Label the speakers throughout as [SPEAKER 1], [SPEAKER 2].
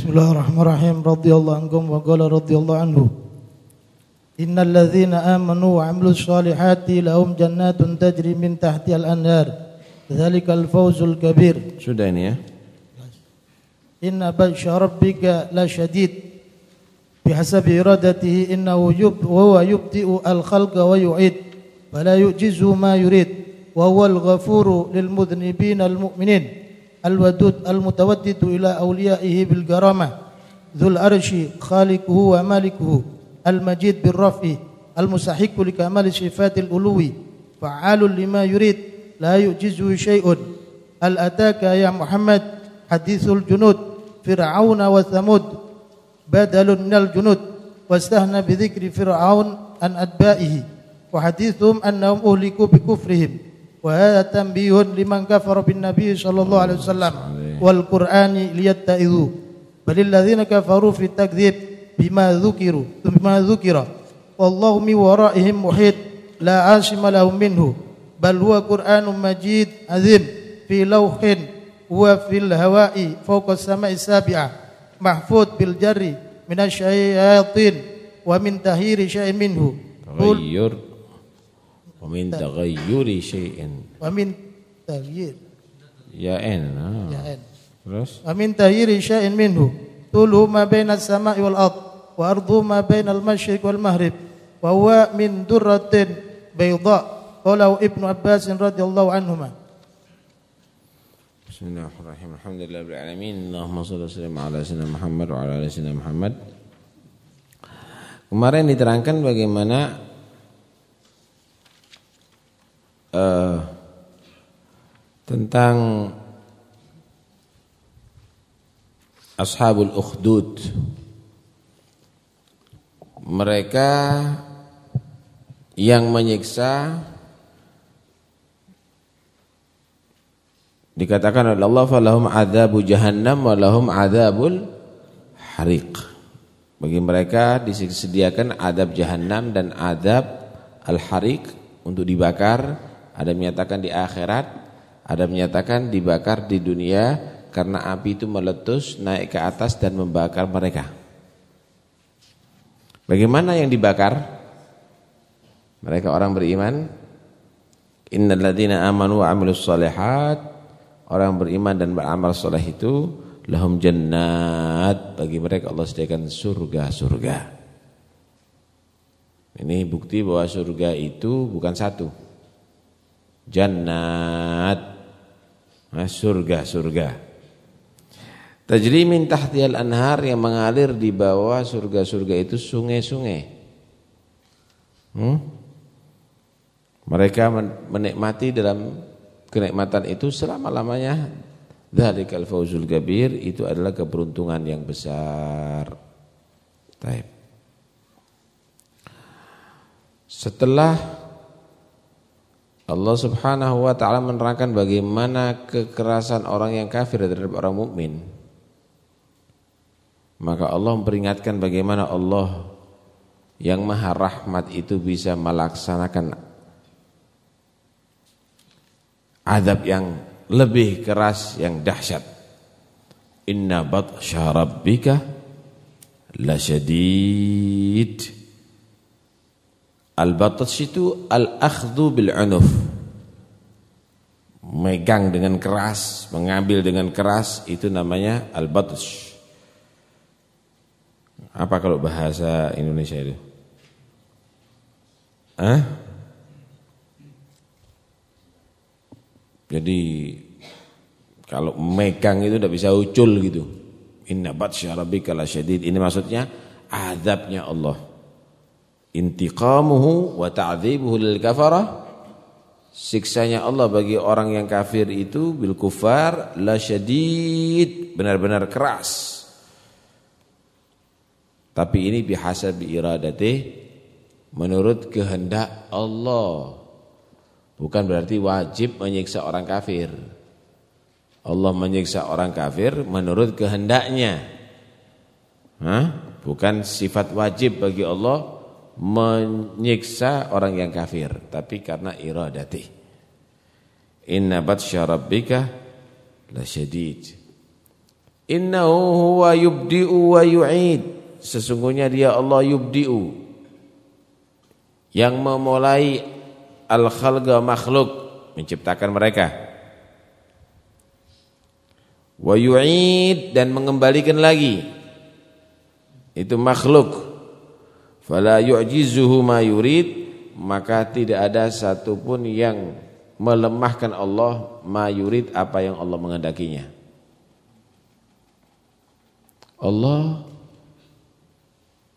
[SPEAKER 1] بسم الله الرحمن الرحيم رضي الله عنكم وقال رضي الله عنه إن الذين آمنوا وعملوا الصالحات لهم جنات تجري من تحتها الأنهار ذلك الفوز الكبير Sudah ini ya إن بطش ربك لشديد بحسب إرادته إنه يب وهو يبدئ الخلق ويعيد فلا يعجزه ما يريد وهو الغفور للمذنبين المؤمنين الودود المتودد إلى أوليائه بالكرامة ذو الأرش خالقه ومالكه المجيد بالرفع المستحق لكمال صفات الألوي فعال لما يريد لا يعجزه شيء هل أتاك يا محمد حديث الجنود فرعون وثمود بدل من الجنود واستهنى بذكر فرعون عن أتباعه وحديثهم أنهم أهلكوا بكفرهم wa hadha tanbihun liman kafara bin nabi sallallahu alaihi wasallam wal qur'ani liyatta'idhu balil ladzina kafaru fi takdzib bima dzukiru bima dzukira wallahu mi waraihim muhit la asima lahum minhu bal huwa qur'anun majid azim fi lawhin wa fil hawa'i fawqa as-sama'i sabi'a mahfud bil jarri minasyayatin wa min tahiri syai'in minhu
[SPEAKER 2] taghayyur Wa min taghayyuri syai'in.
[SPEAKER 1] Wa min taghyir.
[SPEAKER 2] Ya en. Ah. Ya en. Terus?
[SPEAKER 1] Wa min taghyiri syai'in minhu. Tulu ma baina as-sama'i wal ardh wa ardhu ma baina al-masyriq wal maghrib wa huwa min durratin bayda. Qala Ibnu Abbas radhiyallahu anhuma.
[SPEAKER 2] Bismillahirrahmanirrahim. rabbil alamin. Allahumma shalli wa sallim ala sayyidina Muhammad wa ala ali sayyidina Muhammad. Kemarin diterangkan bagaimana uh, tentang ashabul ukhdud mereka yang menyiksa dikatakan oleh Allah falahum adzabu jahannam lahum adzabul hariq bagi mereka disediakan adab jahannam dan adab al-hariq untuk dibakar ada menyatakan di akhirat, ada menyatakan dibakar di dunia karena api itu meletus naik ke atas dan membakar mereka. Bagaimana yang dibakar? Mereka orang beriman. Innalladzina amanu wa amilus solihat. Orang beriman dan beramal soleh itu lahum jannat bagi mereka Allah sediakan surga-surga. Ini bukti bahwa surga itu bukan satu jannat ah, surga-surga tajrimin tahtial anhar yang mengalir di bawah surga-surga itu sungai-sungai hmm? mereka menikmati dalam kenikmatan itu selama-lamanya dzalikal fauzul kabir itu adalah keberuntungan yang besar Setelah Allah Subhanahu wa taala menerangkan bagaimana kekerasan orang yang kafir terhadap orang mukmin. Maka Allah memperingatkan bagaimana Allah yang Maha Rahmat itu bisa melaksanakan azab yang lebih keras yang dahsyat. Inna batsya rabbika lasyadid al itu al-akhdhu bil-unuf. Megang dengan keras, mengambil dengan keras itu namanya al Apa kalau bahasa Indonesia itu? Hah? Jadi kalau megang itu tidak bisa ucul gitu. Inna batsya rabbika lasyadid. Ini maksudnya azabnya Allah intiqamuhu wa ta'dzibuhu lil kafarah siksanya Allah bagi orang yang kafir itu bil kufar la syadid benar-benar keras tapi ini bihasab iradati menurut kehendak Allah bukan berarti wajib menyiksa orang kafir Allah menyiksa orang kafir menurut kehendaknya Hah? bukan sifat wajib bagi Allah menyiksa orang yang kafir tapi karena iradati inna batsya rabbika lasyadid innahu huwa yubdi'u wa yu'id sesungguhnya dia Allah yubdi'u yang memulai al-khalqa makhluk menciptakan mereka wa yu'id dan mengembalikan lagi itu makhluk fala yu'jizuhu ma yurid maka tidak ada satupun yang melemahkan Allah ma yurid apa yang Allah menghendakinya Allah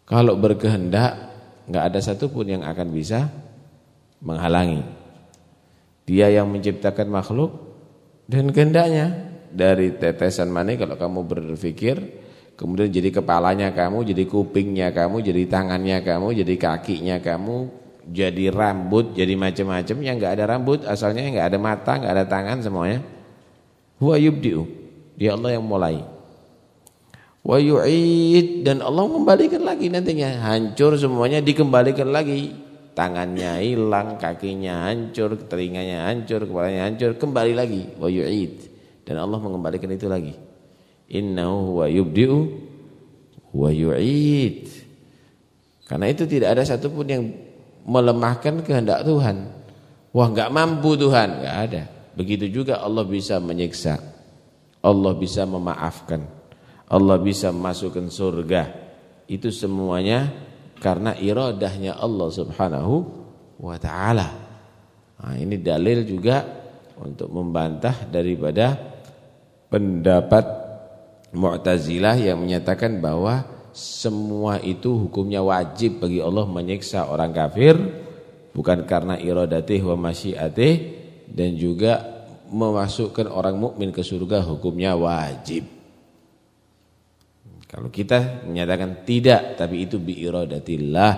[SPEAKER 2] kalau berkehendak nggak ada satupun yang akan bisa menghalangi dia yang menciptakan makhluk dan kehendaknya dari tetesan mani kalau kamu berpikir Kemudian jadi kepalanya kamu, jadi kupingnya kamu, jadi tangannya kamu, jadi kakinya kamu, jadi rambut, jadi macam-macam yang nggak ada rambut, asalnya nggak ada mata, nggak ada tangan semuanya. Huwa yubdi'u. Dia Allah yang mulai. Wa yu'id dan Allah mengembalikan lagi nantinya. Hancur semuanya dikembalikan lagi. Tangannya hilang, kakinya hancur, telinganya hancur, kepalanya hancur, kembali lagi. Wa yu'id. Dan Allah mengembalikan itu lagi. Innahu huwa yubdi'u wa yu'id. Karena itu tidak ada satupun yang melemahkan kehendak Tuhan. Wah, enggak mampu Tuhan, enggak ada. Begitu juga Allah bisa menyiksa. Allah bisa memaafkan. Allah bisa memasukkan surga. Itu semuanya karena iradahnya Allah Subhanahu wa taala. Nah, ini dalil juga untuk membantah daripada pendapat Mu'tazilah yang menyatakan bahwa semua itu hukumnya wajib bagi Allah menyiksa orang kafir bukan karena iradatih wa masyiatih dan juga memasukkan orang mukmin ke surga hukumnya wajib. Kalau kita menyatakan tidak tapi itu bi iradatillah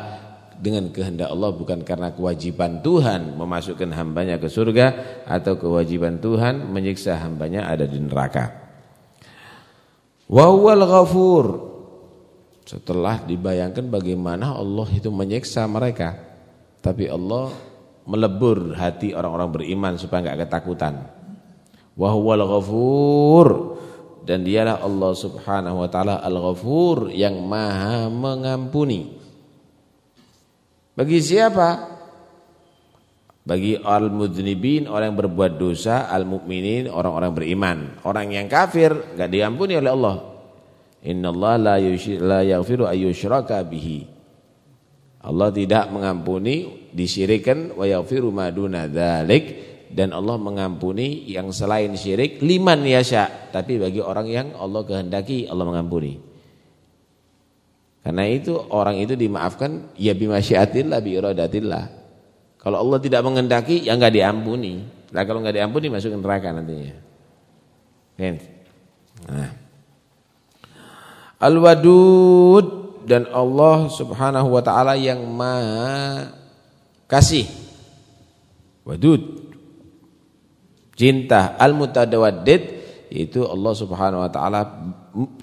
[SPEAKER 2] dengan kehendak Allah bukan karena kewajiban Tuhan memasukkan hambanya ke surga atau kewajiban Tuhan menyiksa hambanya ada di neraka. Wahwal ghafur. Setelah dibayangkan bagaimana Allah itu menyiksa mereka, tapi Allah melebur hati orang-orang beriman supaya enggak ketakutan. Wahwal ghafur dan dialah Allah Subhanahu wa taala Al-Ghafur yang Maha mengampuni. Bagi siapa? bagi al-mudnibin orang yang berbuat dosa, al-mukminin orang-orang beriman. Orang yang kafir enggak diampuni oleh Allah. Innallaha la la yaghfiru ayyushraka bihi. Allah tidak mengampuni disyirikan wa yaghfiru ma duna dzalik dan Allah mengampuni yang selain syirik liman yasha, tapi bagi orang yang Allah kehendaki Allah mengampuni. Karena itu orang itu dimaafkan ya bi masyiatillah bi iradatillah kalau Allah tidak mengendaki ya enggak diampuni. Nah kalau enggak diampuni masuk neraka nantinya. Nah. Al-Wadud dan Allah Subhanahu wa taala yang Maha Kasih. Wadud. Cinta al-mutadawaddid itu Allah Subhanahu wa taala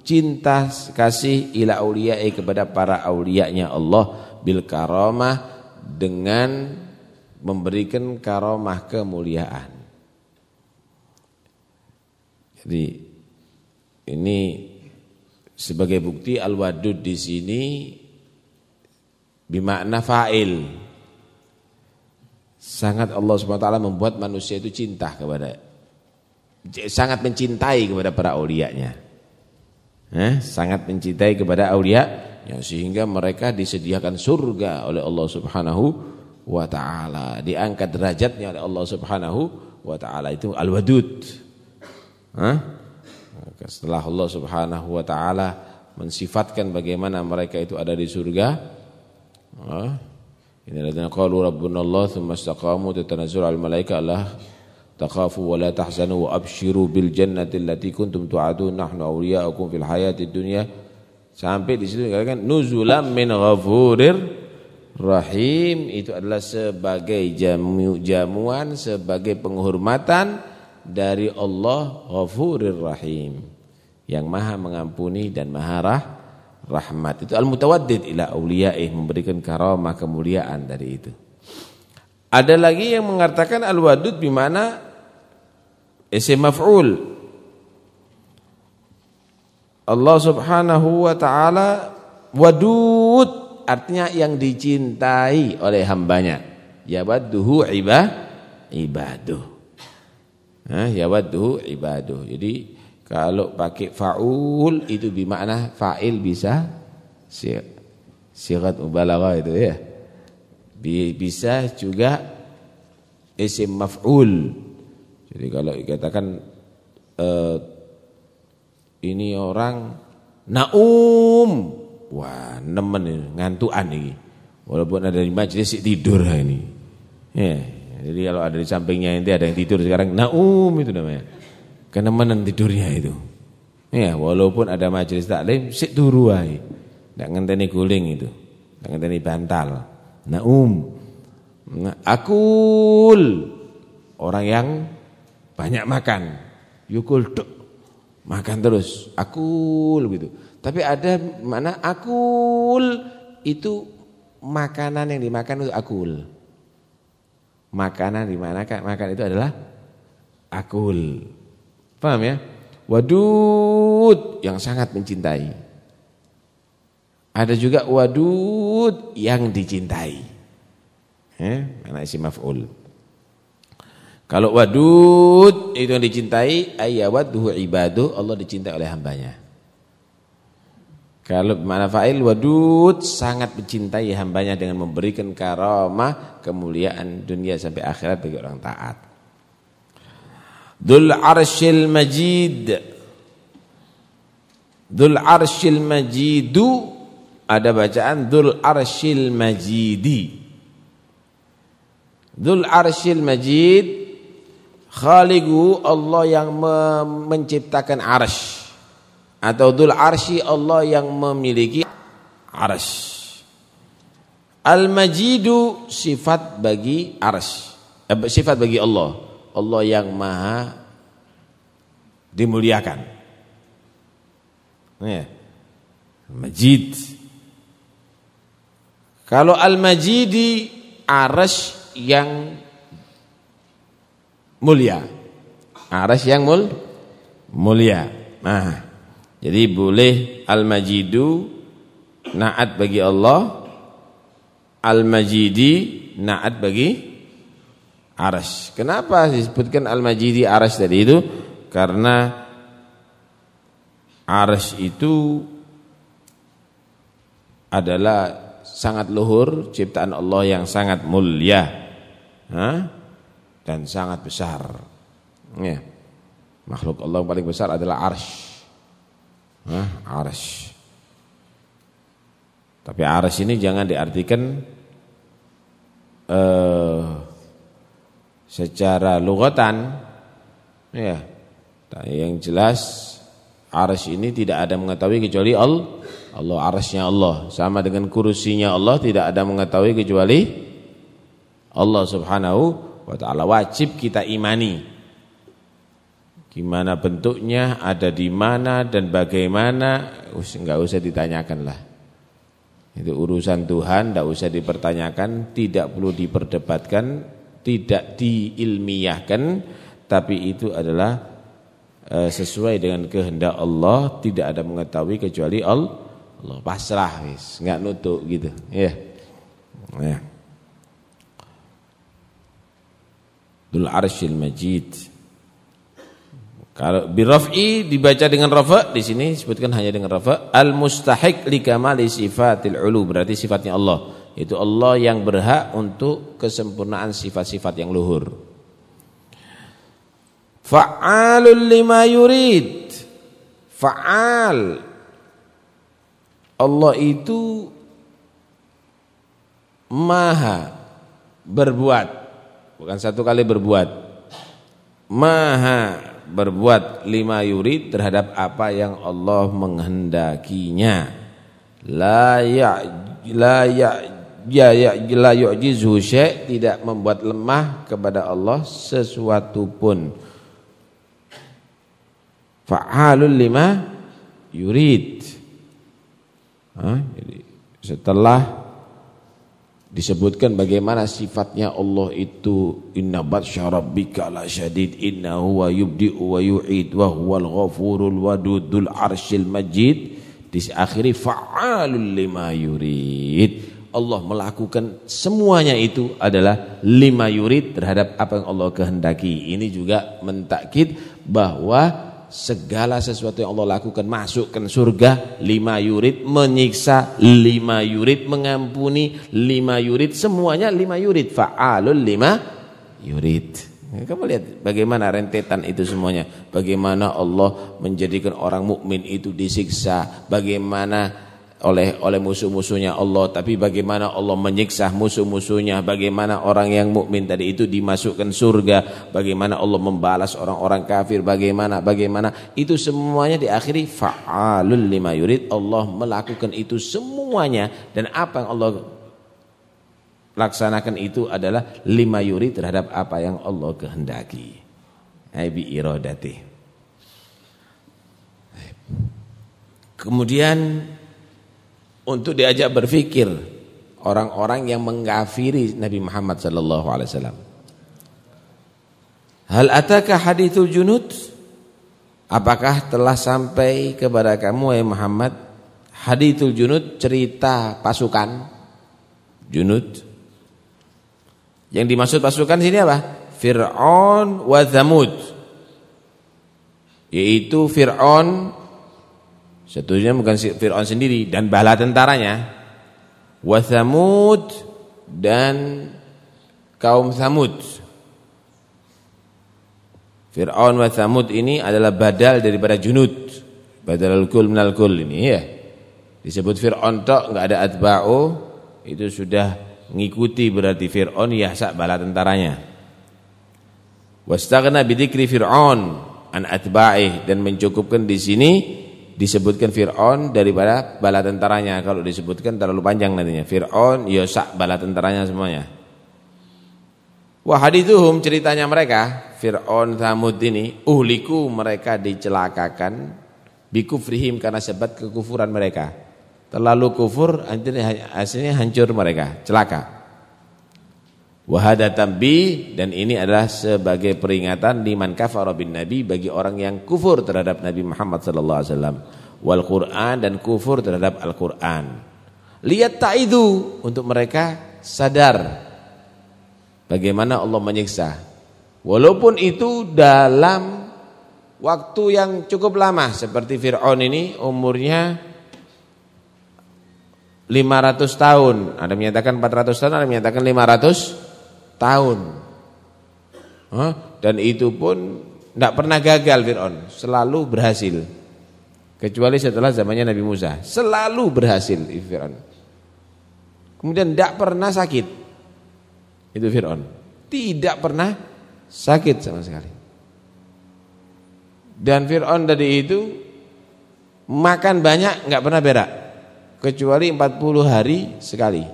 [SPEAKER 2] cinta kasih ila auliyae kepada para auliyanya Allah bil karamah dengan memberikan karomah kemuliaan. Jadi ini sebagai bukti al-wadud di sini bimakna fa'il. Sangat Allah SWT membuat manusia itu cinta kepada sangat mencintai kepada para aulianya. Eh, sangat mencintai kepada aulia ya, sehingga mereka disediakan surga oleh Allah Subhanahu wa taala. Diangkat derajatnya oleh Allah Subhanahu wa taala itu Al-Wadud. Hah? Setelah Allah Subhanahu wa taala mensifatkan bagaimana mereka itu ada di surga, hah? Innalladzina qalu rabbunallahu tsumma istaqamu tatanazzalu al malaika Allah takhafu wa la tahzanu wa abshiru bil jannati allati kuntum tu'adun nahnu awliya'ukum fil hayatid dunya sampai di situ kan nuzulam min ghafurir Rahim itu adalah sebagai jamu, jamuan, sebagai penghormatan dari Allah Ghafurir Rahim yang maha mengampuni dan maha rah, rahmat. Itu al-mutawaddid ila awliyaih memberikan karamah kemuliaan dari itu. Ada lagi yang mengatakan al-wadud bimana isim maf'ul. Allah Subhanahu wa taala wadud artinya yang dicintai oleh hambanya Ya yawadduhu ibah ibaduh nah, yawadduhu ibaduh jadi kalau pakai faul itu bermakna fa'il bisa sirat mubalaghah itu ya bisa juga isim maf'ul jadi kalau dikatakan uh, ini orang naum Wah, nemen ngantuan ngantukan ini. Walaupun ada di si tidur ini. Ya, jadi kalau ada di sampingnya nanti ada yang tidur sekarang naum itu namanya. Kenemenan tidurnya itu. Ya, walaupun ada majlis taklim si turu ae. Ndak ngenteni guling itu. Ndak ngenteni bantal. Naum. Nah, akul. Orang yang banyak makan. Yukul duk. Makan terus. Akul gitu. Tapi ada mana akul itu makanan yang dimakan untuk akul. Makanan kan makan itu adalah akul. Paham ya? Wadud yang sangat mencintai. Ada juga wadud yang dicintai. Eh, mana isi maf'ul. Kalau wadud itu yang dicintai ayawadhu ibaduh Allah dicintai oleh hambanya. Kalau mana fa'il wadud sangat mencintai hambanya dengan memberikan karamah kemuliaan dunia sampai akhirat bagi orang taat. Dul arshil majid dul arshil majidu ada bacaan dul arshil majidi dul arshil majid Khaliqu Allah yang menciptakan arsy atau dul Arsy Allah yang memiliki Arsy. Al-Majidu sifat bagi Arsy. Eh, sifat bagi Allah. Allah yang Maha dimuliakan. Ya. Majid. Kalau Al-Majidi Arsy yang mulia. Arsy yang mul mulia. Nah, jadi boleh al-majidu naat bagi Allah, al-majidi naat bagi Arash Kenapa disebutkan al-majidi Arash tadi itu? Karena Arash itu adalah sangat luhur ciptaan Allah yang sangat mulia dan sangat besar. Ya. Makhluk Allah yang paling besar adalah Arash Hah? Tapi Arsh ini jangan diartikan uh, secara lugatan. Ya. Yang jelas Arsh ini tidak ada mengetahui kecuali Allah. Allah Arshnya Allah sama dengan kursinya Allah tidak ada mengetahui kecuali Allah Subhanahu wa taala wajib kita imani Gimana bentuknya, ada di mana dan bagaimana, enggak usah ditanyakan lah. Itu urusan Tuhan, enggak usah dipertanyakan, tidak perlu diperdebatkan, tidak diilmiahkan, tapi itu adalah eh, sesuai dengan kehendak Allah, tidak ada mengetahui kecuali Allah. Allah pasrah wis, enggak nutuk gitu. Ya. Ya. Dul Arsyil Majid. Kalau biraf'i dibaca dengan rafa, di sini sebutkan hanya dengan rafa. Al mustahik li kamali sifatil ulu berarti sifatnya Allah. Itu Allah yang berhak untuk kesempurnaan sifat-sifat yang luhur. Fa'alul lima yurid. Fa'al. Allah itu maha berbuat. Bukan satu kali berbuat. Maha berbuat lima yurid terhadap apa yang Allah menghendakinya. La ya la ya ya, ya tidak membuat lemah kepada Allah sesuatu pun. Fa'alul lima yurid. jadi setelah disebutkan bagaimana sifatnya Allah itu inna batsya rabbika la syadid inna huwa yubdi'u wa yu'id wa huwal ghafurul wadudul arsyil majid diakhiri fa'alul lima yurid Allah melakukan semuanya itu adalah lima yurid terhadap apa yang Allah kehendaki ini juga mentakid bahwa segala sesuatu yang Allah lakukan masukkan surga lima yurid menyiksa lima yurid mengampuni lima yurid semuanya lima yurid fa'alul lima yurid kamu lihat bagaimana rentetan itu semuanya bagaimana Allah menjadikan orang mukmin itu disiksa bagaimana oleh oleh musuh-musuhnya Allah tapi bagaimana Allah menyiksa musuh-musuhnya bagaimana orang yang mukmin tadi itu dimasukkan surga bagaimana Allah membalas orang-orang kafir bagaimana bagaimana itu semuanya diakhiri fa'alul lima yurid Allah melakukan itu semuanya dan apa yang Allah laksanakan itu adalah lima yurid terhadap apa yang Allah kehendaki aibi iradati kemudian untuk diajak berfikir orang-orang yang mengkafiri Nabi Muhammad sallallahu alaihi wasallam. Hal ataka haditsul junud? Apakah telah sampai kepada kamu ya Muhammad haditsul junud cerita pasukan junud? Yang dimaksud pasukan sini apa? Fir'aun wa Zamud. Yaitu Fir'aun Satunya bukan Fir'aun sendiri dan bala tentaranya. Wathamud dan kaum Thamud. Fir'aun wa Thamud ini adalah badal daripada junud. Badalul kul minal kul ini ya. Disebut Fir'aun tok enggak ada atba'u itu sudah mengikuti berarti Fir'aun yahsa bala tentaranya. Wastaghna bi dzikri Fir'aun an atba'ih dan mencukupkan di sini disebutkan Fir'aun daripada bala tentaranya kalau disebutkan terlalu panjang nantinya Fir'aun, Yosak, bala tentaranya semuanya wah hum ceritanya mereka Fir'aun, Thamud ini uhliku mereka dicelakakan bikufrihim karena sebab kekufuran mereka terlalu kufur hasilnya hancur mereka celaka Wahada tambi dan ini adalah sebagai peringatan di mankaf kafara bin nabi bagi orang yang kufur terhadap Nabi Muhammad sallallahu alaihi wasallam wal Quran dan kufur terhadap Al-Qur'an. Lihat tak itu untuk mereka sadar bagaimana Allah menyiksa. Walaupun itu dalam waktu yang cukup lama seperti Fir'aun ini umurnya 500 tahun, ada menyatakan 400 tahun, ada menyatakan 500 tahun. Dan itu pun tidak pernah gagal Fir'aun, selalu berhasil. Kecuali setelah zamannya Nabi Musa, selalu berhasil Fir'aun. Kemudian tidak pernah sakit. Itu Fir'aun. Tidak pernah sakit sama sekali. Dan Fir'aun tadi itu makan banyak nggak pernah berak. Kecuali 40 hari sekali.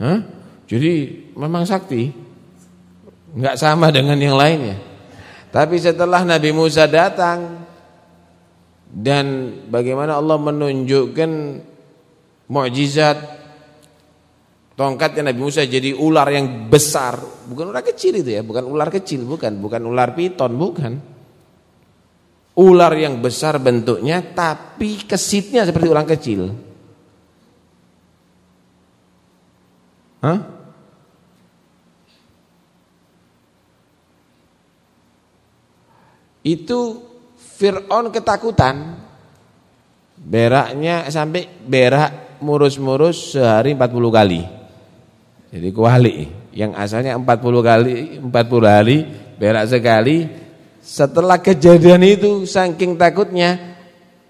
[SPEAKER 2] Hah? Jadi memang sakti. Enggak sama dengan yang lainnya. Tapi setelah Nabi Musa datang dan bagaimana Allah menunjukkan mukjizat tongkatnya Nabi Musa jadi ular yang besar, bukan ular kecil itu ya, bukan ular kecil, bukan, bukan ular piton, bukan ular yang besar bentuknya tapi kesitnya seperti ular kecil. Hah? Itu Fir'aun ketakutan Beraknya sampai berak murus-murus sehari 40 kali Jadi kuali Yang asalnya 40 kali 40 kali berak sekali Setelah kejadian itu saking takutnya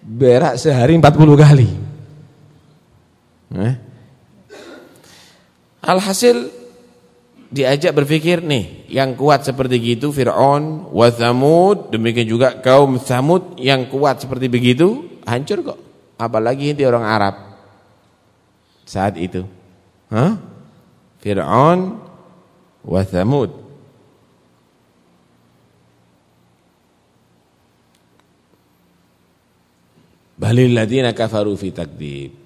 [SPEAKER 2] Berak sehari 40 kali Nah Alhasil diajak berpikir nih, yang kuat seperti gitu Fir'aun wa Thamud, demikian juga kaum Thamud yang kuat seperti begitu hancur kok. Apalagi ini orang Arab saat itu. Hah? Fir'aun wa Thamud. Balil ladina kafaru fi takdib.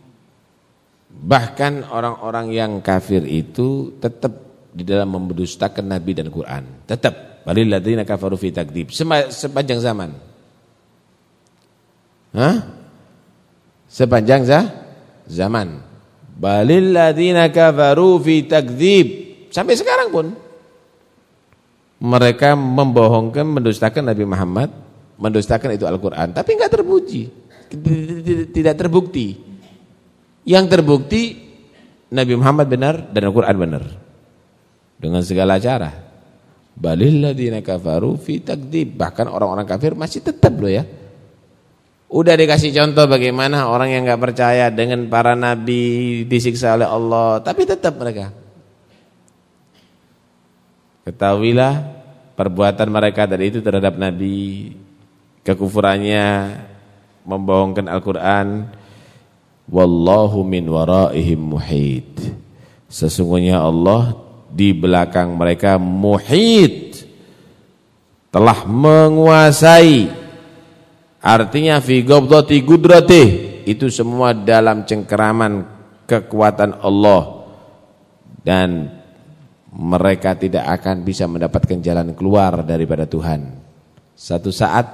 [SPEAKER 2] Bahkan orang-orang yang kafir itu tetap di dalam mendustakan Nabi dan Quran. Tetap. Baliladina kafaru fi takdib. Sepanjang zaman. Hah? Sepanjang za? zaman. Baliladina kafaru fi takdib. Sampai sekarang pun mereka membohongkan, mendustakan Nabi Muhammad, mendustakan itu Al-Qur'an, tapi enggak terpuji. Tidak terbukti yang terbukti Nabi Muhammad benar dan Al-Qur'an benar. Dengan segala cara. Balil ladina kafaru fi Bahkan orang-orang kafir masih tetap loh ya. Udah dikasih contoh bagaimana orang yang gak percaya dengan para nabi disiksa oleh Allah, tapi tetap mereka. Ketahuilah perbuatan mereka tadi itu terhadap nabi, kekufurannya membohongkan Al-Qur'an Wallahu min waraihim muhit. Sesungguhnya Allah di belakang mereka muhit. Telah menguasai. Artinya fi gobdoti gudrati. Itu semua dalam cengkeraman kekuatan Allah. Dan mereka tidak akan bisa mendapatkan jalan keluar daripada Tuhan. Satu saat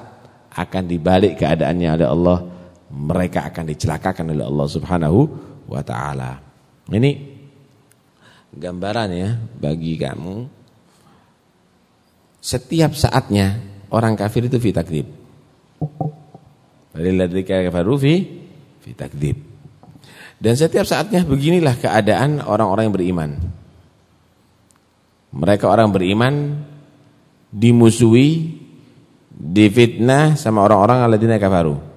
[SPEAKER 2] akan dibalik keadaannya oleh Allah mereka akan dicelakakan oleh Allah Subhanahu wa taala. Ini gambaran ya bagi kamu setiap saatnya orang kafir itu fitakdib. takdzib. dari kafaru fi fitakdib. Dan setiap saatnya beginilah keadaan orang-orang yang beriman. Mereka orang beriman dimusuhi, difitnah sama orang-orang alladzina kafaru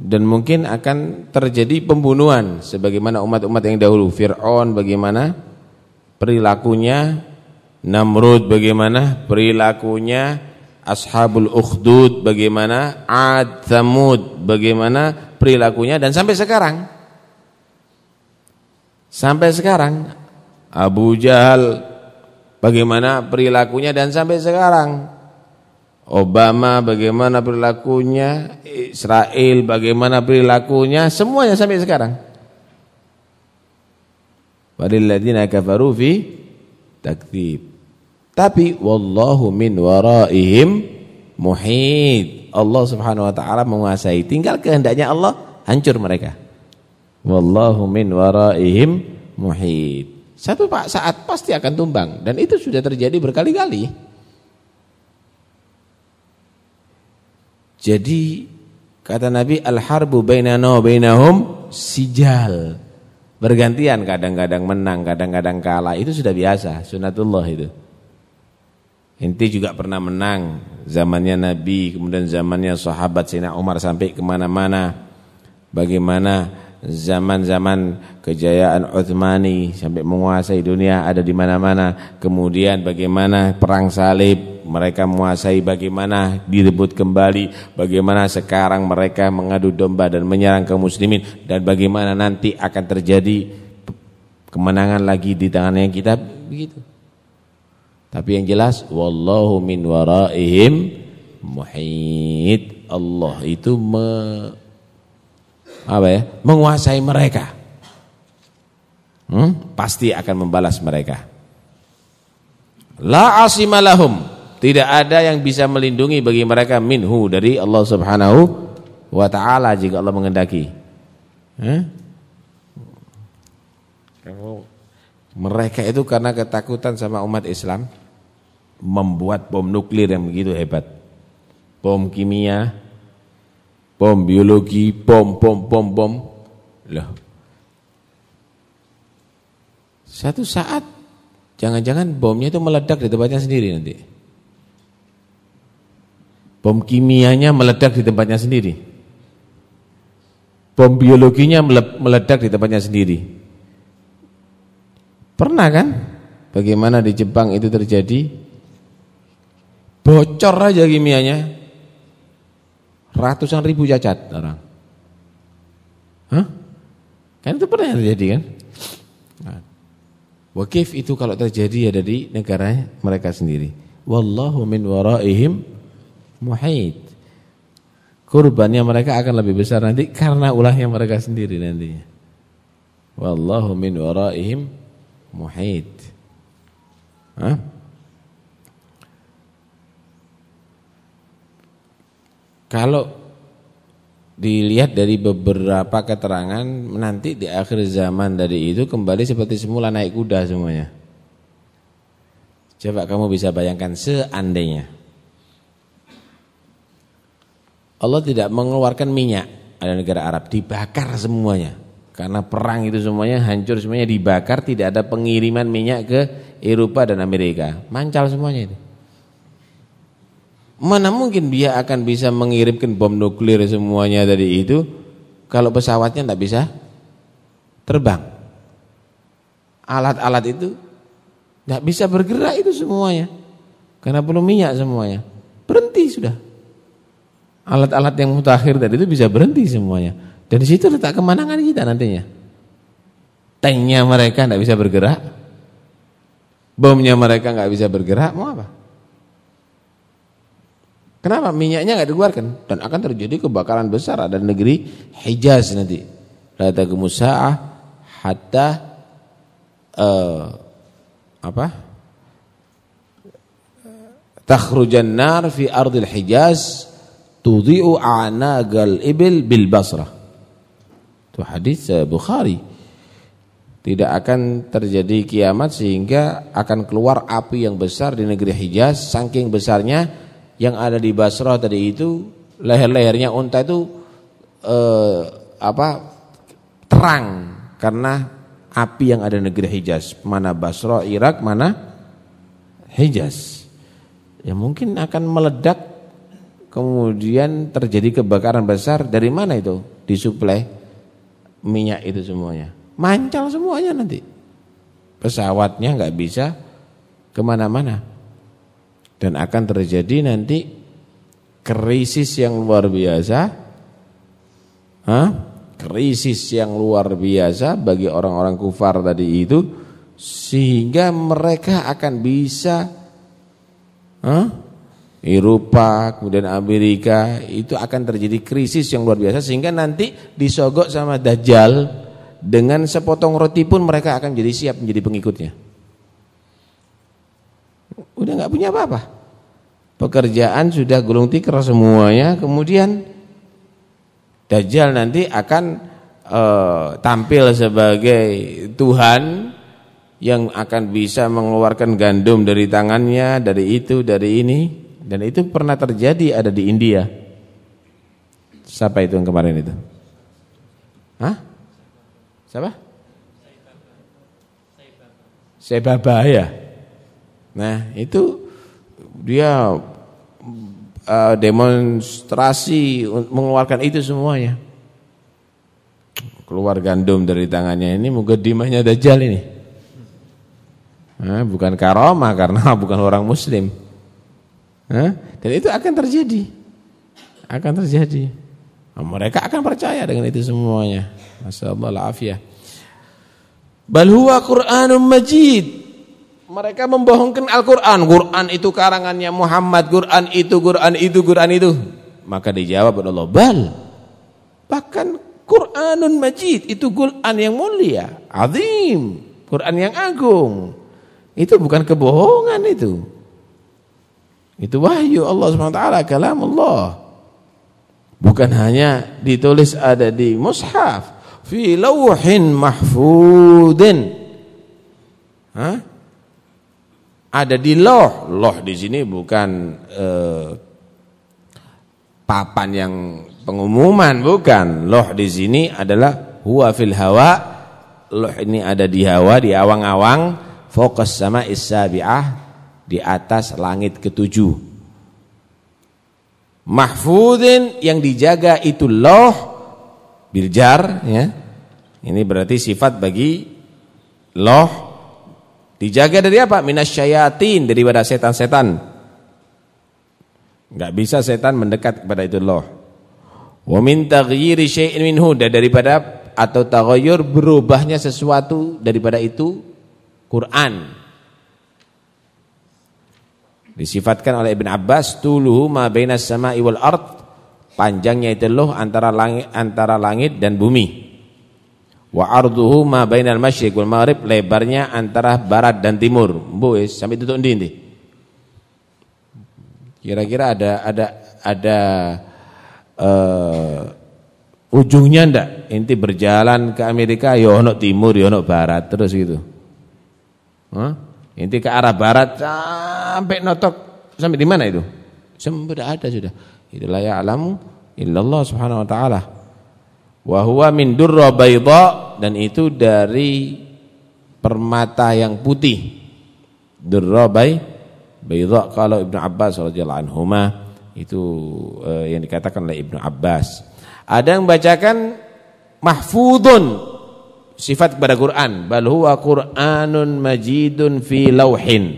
[SPEAKER 2] dan mungkin akan terjadi pembunuhan sebagaimana umat-umat yang dahulu Fir'aun bagaimana perilakunya Namrud bagaimana perilakunya Ashabul Ukhdud bagaimana Ad Thamud bagaimana perilakunya dan sampai sekarang sampai sekarang Abu Jahal bagaimana perilakunya dan sampai sekarang Obama bagaimana perilakunya, Israel bagaimana perilakunya, semuanya sampai sekarang. Walilladzina kafaru fi takdzib. Tapi wallahu min waraihim muhit. Allah Subhanahu wa taala menguasai. Tinggal kehendaknya Allah hancur mereka. Wallahu min waraihim muhit. Satu saat pasti akan tumbang dan itu sudah terjadi berkali-kali. Jadi kata Nabi al-harbu bainana bainahum sijal. Bergantian kadang-kadang menang, kadang-kadang kalah. Itu sudah biasa, sunatullah itu. Inti juga pernah menang zamannya Nabi, kemudian zamannya sahabat Sina Umar sampai kemana mana Bagaimana zaman-zaman kejayaan Uthmani sampai menguasai dunia ada di mana-mana. Kemudian bagaimana perang salib mereka menguasai bagaimana direbut kembali, bagaimana sekarang mereka mengadu domba dan menyerang kaum muslimin dan bagaimana nanti akan terjadi kemenangan lagi di tangan yang kita begitu. Tapi yang jelas wallahu min waraihim muhit. Allah itu me, apa ya? menguasai mereka. Hmm? pasti akan membalas mereka. La asimalahum tidak ada yang bisa melindungi bagi mereka minhu dari Allah Subhanahu wa taala jika Allah mengendaki. Eh? Mereka itu karena ketakutan sama umat Islam membuat bom nuklir yang begitu hebat. Bom kimia, bom biologi, bom bom bom bom. Loh. Satu saat jangan-jangan bomnya itu meledak di tempatnya sendiri nanti. Bom kimianya meledak di tempatnya sendiri. Bom biologinya meledak di tempatnya sendiri. Pernah kan? Bagaimana di Jepang itu terjadi? Bocor aja kimianya. Ratusan ribu cacat orang. Hah? Kan itu pernah terjadi kan? Nah, Wakif itu kalau terjadi ya dari negaranya mereka sendiri. Wallahu min waraihim muhit. Kurbannya mereka akan lebih besar nanti karena ulahnya mereka sendiri nantinya. Wallahu min waraihim muhit. Hah? Kalau dilihat dari beberapa keterangan nanti di akhir zaman dari itu kembali seperti semula naik kuda semuanya. Coba kamu bisa bayangkan seandainya Allah tidak mengeluarkan minyak ada negara Arab dibakar semuanya karena perang itu semuanya hancur semuanya dibakar tidak ada pengiriman minyak ke Eropa dan Amerika mancal semuanya itu mana mungkin dia akan bisa mengirimkan bom nuklir semuanya dari itu kalau pesawatnya tidak bisa terbang alat-alat itu tidak bisa bergerak itu semuanya karena belum minyak semuanya berhenti sudah alat-alat yang mutakhir tadi itu bisa berhenti semuanya. Dan di situ letak kemenangan kita nantinya. Tanknya mereka tidak bisa bergerak. Bomnya mereka nggak bisa bergerak. Mau apa? Kenapa? Minyaknya nggak dikeluarkan. Dan akan terjadi kebakaran besar ada negeri Hijaz nanti. Lata kemusaah hatta uh, apa? Takhrujan nar fi ardil Hijaz tudhi'u anagal ibil bil basrah. Itu hadis eh, Bukhari. Tidak akan terjadi kiamat sehingga akan keluar api yang besar di negeri Hijaz saking besarnya yang ada di Basrah tadi itu leher-lehernya unta itu eh, apa terang karena api yang ada di negeri Hijaz. Mana Basrah, Irak, mana Hijaz. Ya mungkin akan meledak kemudian terjadi kebakaran besar dari mana itu disuplai minyak itu semuanya mancal semuanya nanti pesawatnya nggak bisa kemana-mana dan akan terjadi nanti krisis yang luar biasa Hah? krisis yang luar biasa bagi orang-orang kufar tadi itu sehingga mereka akan bisa Hah? Eropa, kemudian Amerika itu akan terjadi krisis yang luar biasa sehingga nanti disogok sama Dajjal dengan sepotong roti pun mereka akan jadi siap menjadi pengikutnya. Udah nggak punya apa-apa. Pekerjaan sudah gulung tikar semuanya, kemudian Dajjal nanti akan Uh, tampil sebagai Tuhan yang akan bisa mengeluarkan gandum dari tangannya, dari itu, dari ini. Dan itu pernah terjadi ada di India. Siapa itu yang kemarin itu? Hah? Siapa? sebaba ya. Nah, itu dia uh, demonstrasi mengeluarkan itu semuanya. Keluar gandum dari tangannya ini mugedimahnya dajjal ini. Nah, bukan karoma karena bukan orang muslim. Dan itu akan terjadi. Akan terjadi. Nah, mereka akan percaya dengan itu semuanya. Masyaallah afiyah. Bal huwa Qur'anun Majid. Mereka membohongkan Al-Qur'an. Qur'an itu karangannya Muhammad, Qur'an itu, Qur'an itu, Qur'an itu. Maka dijawab oleh Allah, "Bal." Bahkan Qur'anun Majid itu Qur'an yang mulia, azim, Qur'an yang agung. Itu bukan kebohongan itu. Itu wahyu Allah Subhanahu wa taala, Bukan hanya ditulis ada di mushaf, fi lawuhin mahfudin. Hah? Ada di loh. Loh di sini bukan eh, papan yang pengumuman, bukan. Loh di sini adalah huwa fil hawa. Loh ini ada di hawa, di awang-awang. Fokus sama isabiah di atas langit ketujuh. Mahfudin yang dijaga itu loh biljar ya. Ini berarti sifat bagi loh dijaga dari apa? Minasyayatin daripada setan-setan. Enggak bisa setan mendekat kepada itu loh. Wa min taghyiri syai'in minhu daripada atau taghayyur berubahnya sesuatu daripada itu Quran Disifatkan oleh Ibn Abbas tuluhu ma bainas sama'i wal ard panjangnya itu loh antara langit antara langit dan bumi. Wa arduhu ma bainal masyriq wal maghrib lebarnya antara barat dan timur. Mbuis sampai tutup ndi ndi Kira-kira ada ada ada uh, ujungnya ndak? Inti berjalan ke Amerika yo ya ono timur yo ya ono barat terus gitu. Hah? Inti ke arah barat sampai notok sampai di mana itu? Sudah ada sudah. Itulah ya alamu illallah subhanahu wa taala. Wa huwa min durra bayda dan itu dari permata yang putih. Durra bay bayda kalau Ibnu Abbas radhiyallahu anhuma itu eh, yang dikatakan oleh Ibnu Abbas. Ada yang bacakan mahfudun sifat kepada Quran bal huwa Qur'anun majidun fi lauhin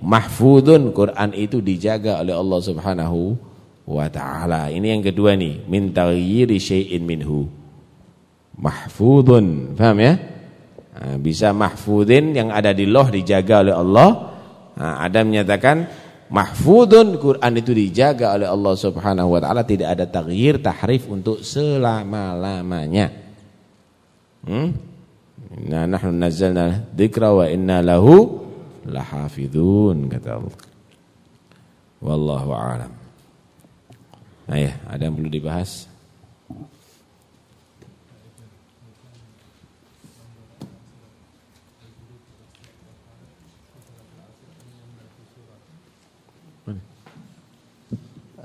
[SPEAKER 2] mahfudun Quran itu dijaga oleh Allah Subhanahu wa taala ini yang kedua nih min taghyiri syai'in minhu mahfudun paham ya bisa mahfudin yang ada di loh dijaga oleh Allah Adam ada menyatakan mahfudun Quran itu dijaga oleh Allah Subhanahu wa taala tidak ada taghyir tahrif untuk selama-lamanya Hmm? Inna nahnu nazzalna dzikra wa inna lahu lahafidzun kata Allah. Wallahu a'lam. Nah ya, ada yang perlu dibahas?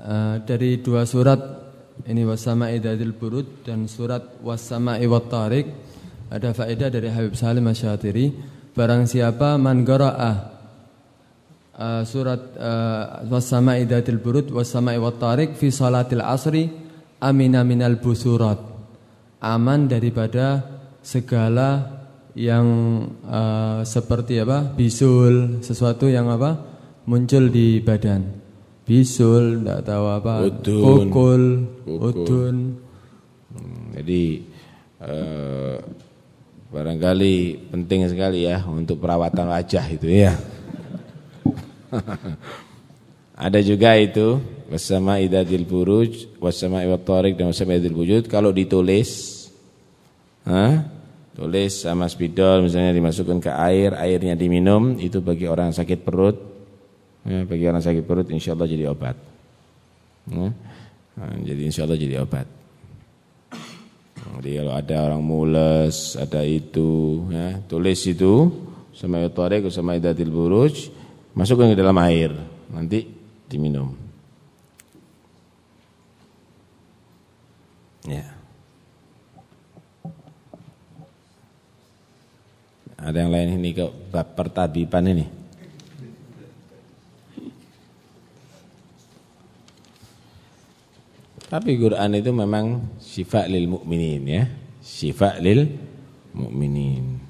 [SPEAKER 1] Uh, dari dua surat ini wasama idatil burud dan surat wasama iwat tarik ada faedah dari Habib Salim Asyatiri Barang siapa man gara'ah Uh, surat uh, Wassama'i datil burud Wassama'i wattarik fi salatil asri amina minal busurat aman daripada segala yang uh, seperti apa bisul sesuatu yang apa muncul di badan bisul tidak tahu apa udun. pukul udun
[SPEAKER 2] hmm, jadi uh, Barangkali penting sekali ya untuk perawatan wajah itu ya. Ada juga itu wasama idadil buruj, wasama iwatorik dan wasama idadil wujud kalau ditulis ha? tulis sama spidol misalnya dimasukkan ke air, airnya diminum itu bagi orang sakit perut. Ya, bagi orang sakit perut Insya Allah jadi obat. Ya. Nah, jadi insya Allah jadi obat. Jadi kalau ada orang mules, ada itu, ya, tulis itu sama yotorek, sama idatil buruj, masukkan ke dalam air, nanti diminum. Ya. Ada yang lain ini ke bab pertabiban ini. Tapi Quran itu memang sifat lil mukminin ya. sifat lil mukminin.